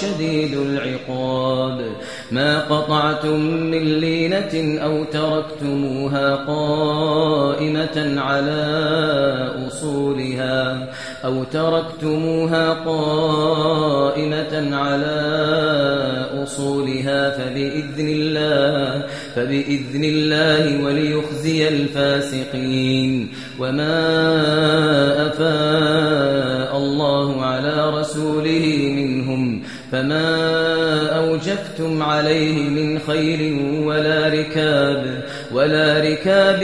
شديد العقاب. ما قطعتم من لينة أو تركتموها قائمة على أصولها أو تركتموها قائمة على أصولها فبإذن الله فبإذن الله وليخزي الفاسقين. وما أفاء الله على رسوله منهم فما أوجفتم عليه من خير ولا ركاب ولا ركاب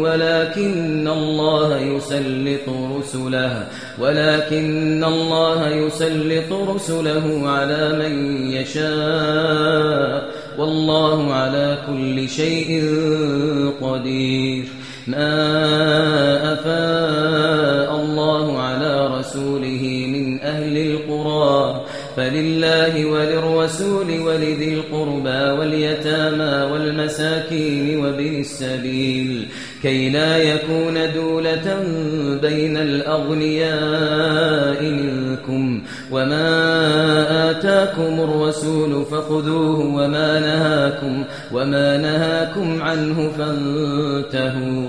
ولكن الله يسلط رسله ولكن الله يسلط رسله على من يشاء والله على كل شيء قدير ما وللرسول ولذي القربى واليتامى والمساكين وبن السبيل كي لا يكون دولة بين الأغنياء منكم وما آتاكم الرسول فخذوه وما نهاكم وما نهاكم عنه فانتهوا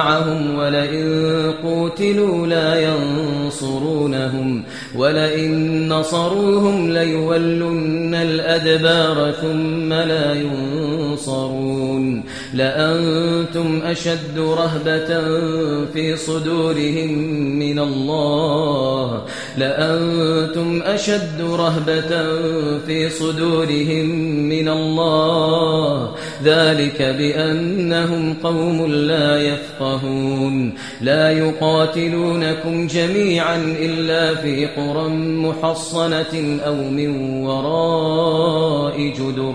معهم ولئن قوتلوا لا ينصرونهم ولئن نصروهم ليولن الأدبار ثم لا ينصرون لأنتم أشد رهبة في صدورهم من الله لأنتم أشد رهبة في صدورهم من الله ذلك بأنهم قوم لا يفقهون. لا يقاتلونكم جميعا إلا في قرى محصنة أو من وراء جدر.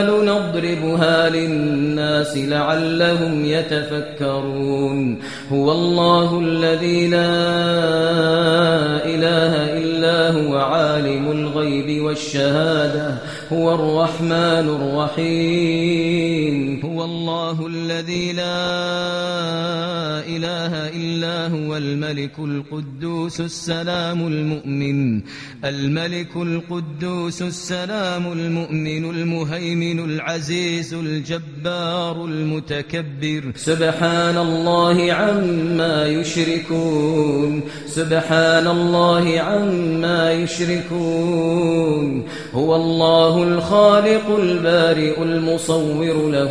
نضربها للناس لعلهم يتفكرون. هو الله الذي لا إله إلا هو عالم الغيب والشهادة. هو الرحمن الرحيم. الله الذي لا إله إلا هو الملك القدوس السلام المؤمن الملك القدوس السلام المؤمن المهيمن العزيز الجبار المتكبر. سبحان الله عما يشركون سبحان الله عما يشركون هو الله الخالق البارئ المصور له